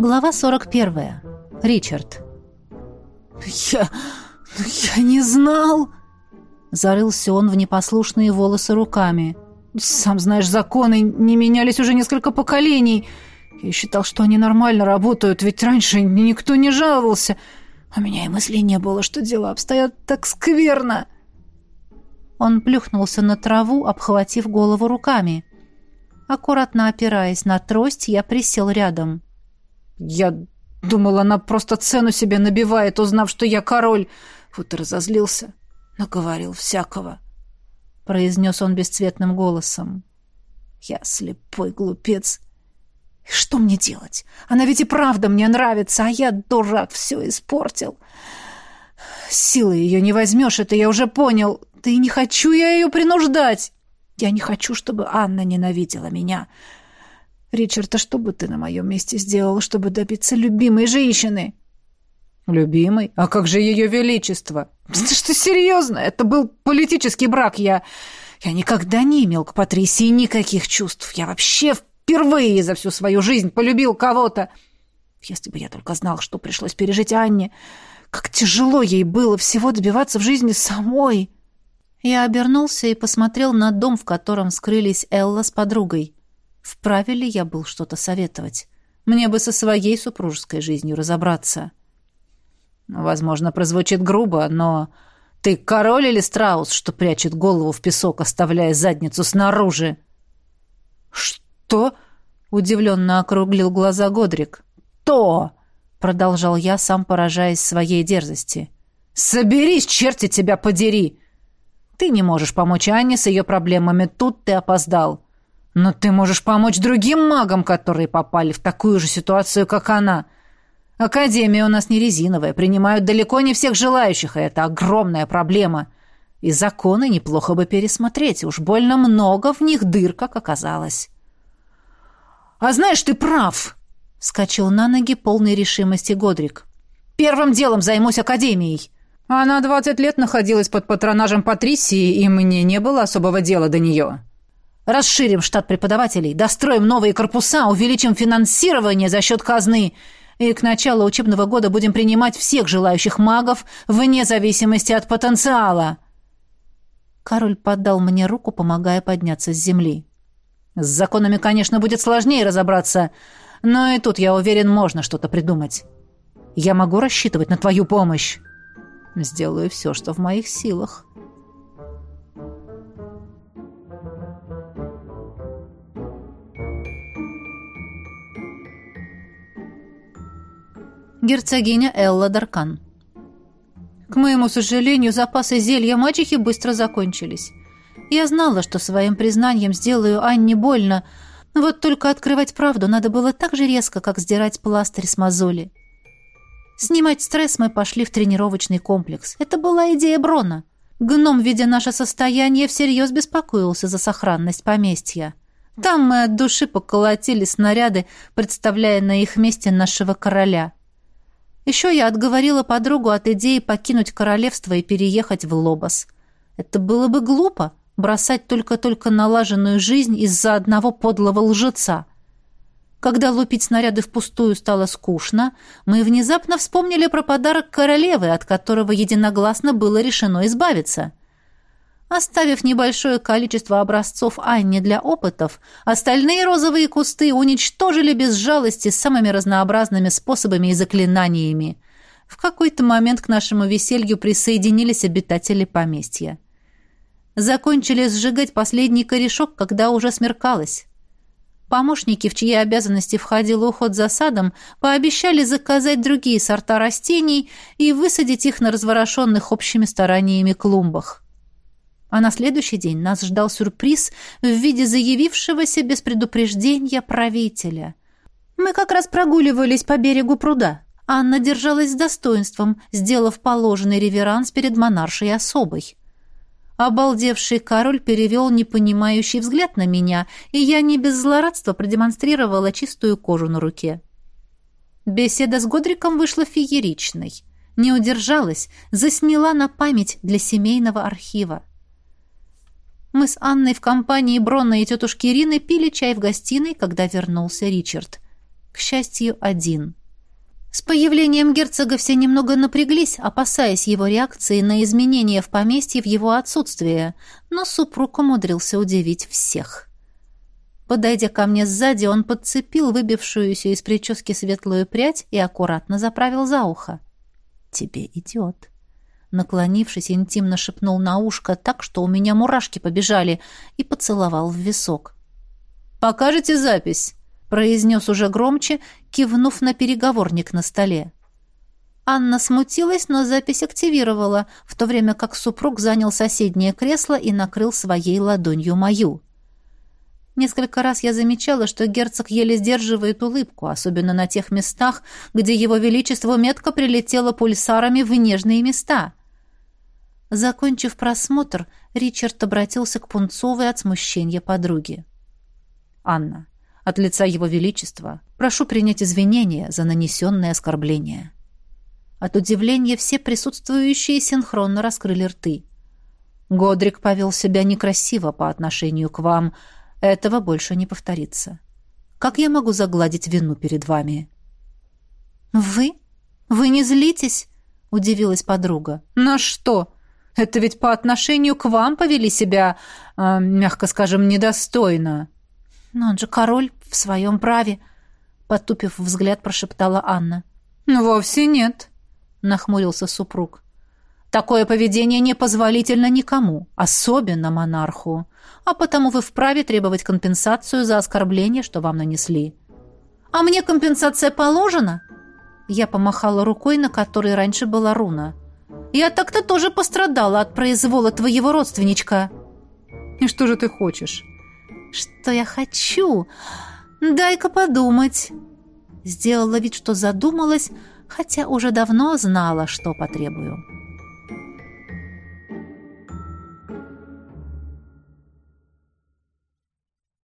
Глава 41. Ричард. «Я... я не знал...» Зарылся он в непослушные волосы руками. «Сам знаешь, законы не менялись уже несколько поколений. Я считал, что они нормально работают, ведь раньше никто не жаловался. У меня и мысли не было, что дела обстоят так скверно». Он плюхнулся на траву, обхватив голову руками. Аккуратно опираясь на трость, я присел рядом. «Я думал, она просто цену себе набивает, узнав, что я король. Вот и разозлился. Наговорил всякого», — произнес он бесцветным голосом. «Я слепой глупец. Что мне делать? Она ведь и правда мне нравится, а я, дурак, все испортил. Силы ее не возьмешь, это я уже понял. Да и не хочу я ее принуждать. Я не хочу, чтобы Анна ненавидела меня. Ричард, а что бы ты на моем месте сделал, чтобы добиться любимой женщины?» «Любимой? А как же ее величество?» «Ты что, серьезно? Это был политический брак. Я... я никогда не имел к Патрисии никаких чувств. Я вообще впервые за всю свою жизнь полюбил кого-то. Если бы я только знал, что пришлось пережить Анне, как тяжело ей было всего добиваться в жизни самой». Я обернулся и посмотрел на дом, в котором скрылись Элла с подругой. Вправе ли я был что-то советовать? Мне бы со своей супружеской жизнью разобраться. Возможно, прозвучит грубо, но ты король или страус, что прячет голову в песок, оставляя задницу снаружи? Что? удивленно округлил глаза Годрик. То, продолжал я, сам поражаясь своей дерзости. Соберись, черти тебя подери. Ты не можешь помочь Анне с ее проблемами, тут ты опоздал. Но ты можешь помочь другим магам, которые попали в такую же ситуацию, как она. Академия у нас не резиновая, принимают далеко не всех желающих, и это огромная проблема. И законы неплохо бы пересмотреть, уж больно много в них дыр, как оказалось. «А знаешь, ты прав!» — вскочил на ноги полной решимости Годрик. «Первым делом займусь Академией. Она двадцать лет находилась под патронажем Патрисии, и мне не было особого дела до нее». Расширим штат преподавателей, достроим новые корпуса, увеличим финансирование за счет казны. И к началу учебного года будем принимать всех желающих магов вне зависимости от потенциала. Король подал мне руку, помогая подняться с земли. С законами, конечно, будет сложнее разобраться, но и тут, я уверен, можно что-то придумать. Я могу рассчитывать на твою помощь. Сделаю все, что в моих силах. Герцогиня Элла Даркан. К моему сожалению, запасы зелья мачехи быстро закончились. Я знала, что своим признанием сделаю Анне больно, вот только открывать правду надо было так же резко, как сдирать пластырь с мозоли. Снимать стресс мы пошли в тренировочный комплекс. Это была идея Брона. Гном, видя наше состояние, всерьез беспокоился за сохранность поместья. Там мы от души поколотили снаряды, представляя на их месте нашего короля. Еще я отговорила подругу от идеи покинуть королевство и переехать в Лобос. Это было бы глупо бросать только-только налаженную жизнь из-за одного подлого лжеца. Когда лупить снаряды впустую стало скучно, мы внезапно вспомнили про подарок королевы, от которого единогласно было решено избавиться. Оставив небольшое количество образцов Анне для опытов, остальные розовые кусты уничтожили без жалости самыми разнообразными способами и заклинаниями. В какой-то момент к нашему веселью присоединились обитатели поместья. Закончили сжигать последний корешок, когда уже смеркалось. Помощники, в чьи обязанности входил уход за садом, пообещали заказать другие сорта растений и высадить их на разворошенных общими стараниями клумбах. А на следующий день нас ждал сюрприз в виде заявившегося без предупреждения правителя. Мы как раз прогуливались по берегу пруда. Анна держалась с достоинством, сделав положенный реверанс перед монаршей особой. Обалдевший король перевел непонимающий взгляд на меня, и я не без злорадства продемонстрировала чистую кожу на руке. Беседа с Годриком вышла фееричной. Не удержалась, засняла на память для семейного архива. Мы с Анной в компании Бронна и тетушки Ирины пили чай в гостиной, когда вернулся Ричард. К счастью, один. С появлением герцога все немного напряглись, опасаясь его реакции на изменения в поместье в его отсутствие, но супруг умудрился удивить всех. Подойдя ко мне сзади, он подцепил выбившуюся из прически светлую прядь и аккуратно заправил за ухо. «Тебе идет». Наклонившись, интимно шепнул на ушко так, что у меня мурашки побежали, и поцеловал в висок. «Покажете запись?» произнес уже громче, кивнув на переговорник на столе. Анна смутилась, но запись активировала, в то время как супруг занял соседнее кресло и накрыл своей ладонью мою. Несколько раз я замечала, что герцог еле сдерживает улыбку, особенно на тех местах, где его величество метко прилетело пульсарами в нежные места. Закончив просмотр, Ричард обратился к пунцовой от смущения подруге. «Анна, от лица Его Величества прошу принять извинения за нанесенное оскорбление». От удивления все присутствующие синхронно раскрыли рты. Годрик повел себя некрасиво по отношению к вам. Этого больше не повторится. Как я могу загладить вину перед вами? Вы? Вы не злитесь? удивилась подруга. На что? Это ведь по отношению к вам повели себя, э, мягко скажем, недостойно. «Но он же король в своем праве», — потупив взгляд, прошептала Анна. «Ну, «Вовсе нет», — нахмурился супруг. «Такое поведение непозволительно никому, особенно монарху, а потому вы вправе требовать компенсацию за оскорбление, что вам нанесли». «А мне компенсация положена?» Я помахала рукой, на которой раньше была руна. «Я так-то тоже пострадала от произвола твоего родственничка». «И что же ты хочешь?» Что я хочу? Дай-ка подумать. Сделала вид, что задумалась, хотя уже давно знала, что потребую.